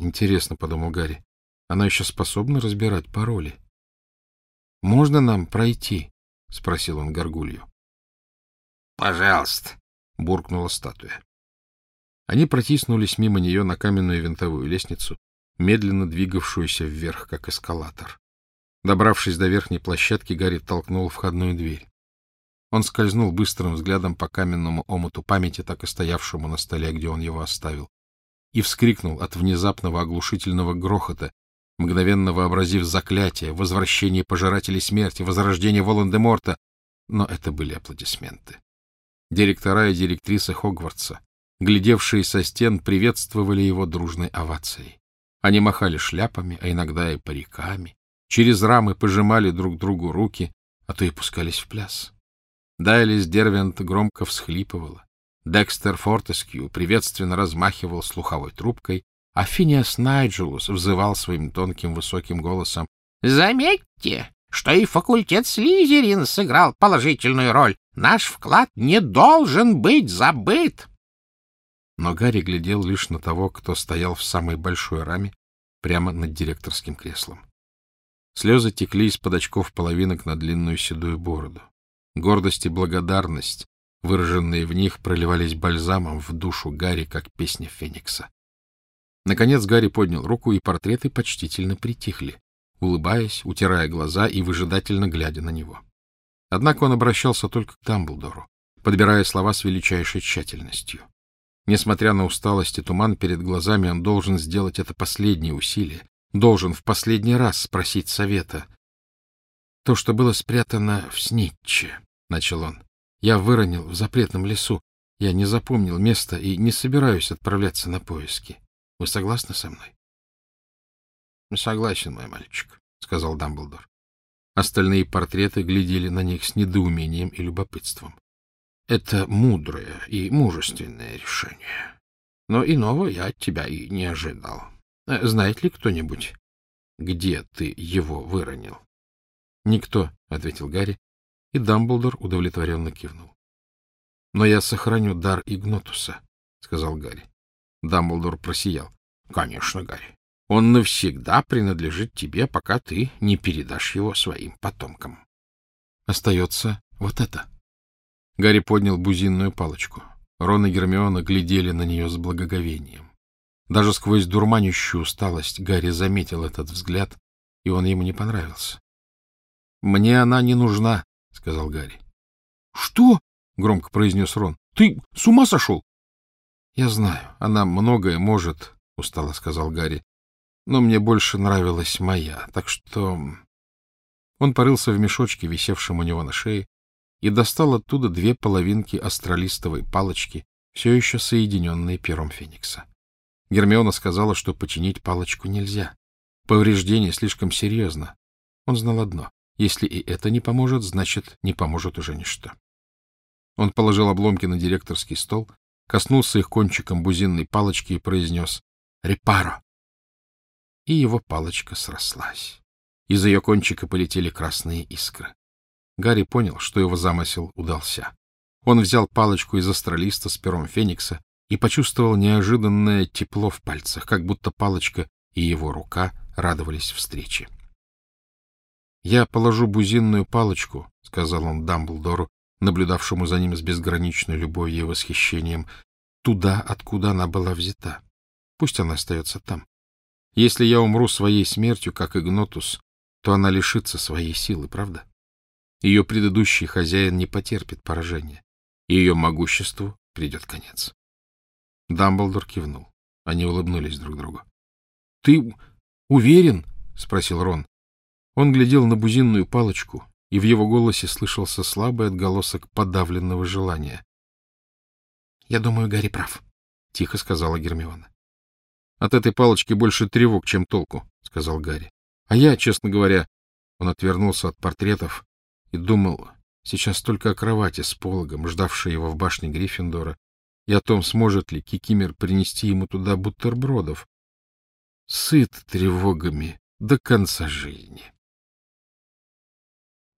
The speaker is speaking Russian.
Интересно, — подумал Гарри, — она еще способна разбирать пароли. — Можно нам пройти? — спросил он горгулью. — Пожалуйста, — буркнула статуя. Они протиснулись мимо нее на каменную винтовую лестницу, медленно двигавшуюся вверх, как эскалатор. Добравшись до верхней площадки, Гарри толкнул входную дверь. Он скользнул быстрым взглядом по каменному омуту памяти, так и стоявшему на столе, где он его оставил, и вскрикнул от внезапного оглушительного грохота, мгновенно вообразив заклятие, возвращение пожирателей смерти, возрождение Волан-де-Морта. Но это были аплодисменты. Директора и директрисы Хогвартса, глядевшие со стен, приветствовали его дружной овацией. Они махали шляпами, а иногда и париками, через рамы пожимали друг другу руки, а то и пускались в пляс. Дайлис Дервент громко всхлипывала. Декстер Фортескью приветственно размахивал слуховой трубкой, а Финиас Найджелус взывал своим тонким высоким голосом. — Заметьте, что и факультет Слизерин сыграл положительную роль. Наш вклад не должен быть забыт. Но Гарри глядел лишь на того, кто стоял в самой большой раме, прямо над директорским креслом. Слезы текли из-под очков половинок на длинную седую бороду. Гордость и благодарность, выраженные в них, проливались бальзамом в душу Гарри, как песня Феникса. Наконец Гарри поднял руку, и портреты почтительно притихли, улыбаясь, утирая глаза и выжидательно глядя на него. Однако он обращался только к Дамблдору, подбирая слова с величайшей тщательностью. Несмотря на усталость и туман перед глазами, он должен сделать это последнее усилие, должен в последний раз спросить совета. — То, что было спрятано в Снитче, — начал он, — я выронил в запретном лесу. Я не запомнил место и не собираюсь отправляться на поиски. Вы согласны со мной? — Согласен, мой мальчик, — сказал Дамблдор. Остальные портреты глядели на них с недоумением и любопытством. — Это мудрое и мужественное решение. Но иного я от тебя и не ожидал. Э, знает ли кто-нибудь, где ты его выронил? — Никто, — ответил Гарри, и Дамблдор удовлетворенно кивнул. — Но я сохраню дар Игнотуса, — сказал Гарри. Дамблдор просиял. — Конечно, Гарри. Он навсегда принадлежит тебе, пока ты не передашь его своим потомкам. Остается вот это. Гарри поднял бузинную палочку. Рон и Гермиона глядели на нее с благоговением. Даже сквозь дурманящую усталость Гарри заметил этот взгляд, и он ему не понравился. — Мне она не нужна, — сказал Гарри. — Что? — громко произнес Рон. — Ты с ума сошел? — Я знаю, она многое может, — устало сказал Гарри. — Но мне больше нравилась моя, так что... Он порылся в мешочке, висевшем у него на шее, и достал оттуда две половинки астролистовой палочки, все еще соединенные пером Феникса. Гермиона сказала, что починить палочку нельзя. Повреждение слишком серьезно. Он знал одно. Если и это не поможет, значит, не поможет уже ничто. Он положил обломки на директорский стол, коснулся их кончиком бузинной палочки и произнес «Репаро!». И его палочка срослась. Из ее кончика полетели красные искры. Гарри понял, что его замысел удался. Он взял палочку из астролиста с пером Феникса и почувствовал неожиданное тепло в пальцах, как будто палочка и его рука радовались встрече. — Я положу бузинную палочку, — сказал он Дамблдору, наблюдавшему за ним с безграничной любовью и восхищением, — туда, откуда она была взята. Пусть она остается там. Если я умру своей смертью, как Игнотус, то она лишится своей силы, правда? Ее предыдущий хозяин не потерпит поражения, ее могуществу придет конец. Дамблдор кивнул. Они улыбнулись друг другу. — Ты уверен? — спросил Рон. Он глядел на бузинную палочку, и в его голосе слышался слабый отголосок подавленного желания. — Я думаю, Гарри прав, — тихо сказала Гермиона. — От этой палочки больше тревог, чем толку, — сказал Гарри. — А я, честно говоря... Он отвернулся от портретов и думал сейчас только о кровати с пологом, ждавшей его в башне Гриффиндора, и о том, сможет ли Кикимер принести ему туда бутербродов. Сыт тревогами до конца жизни.